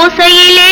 ஓசையிலே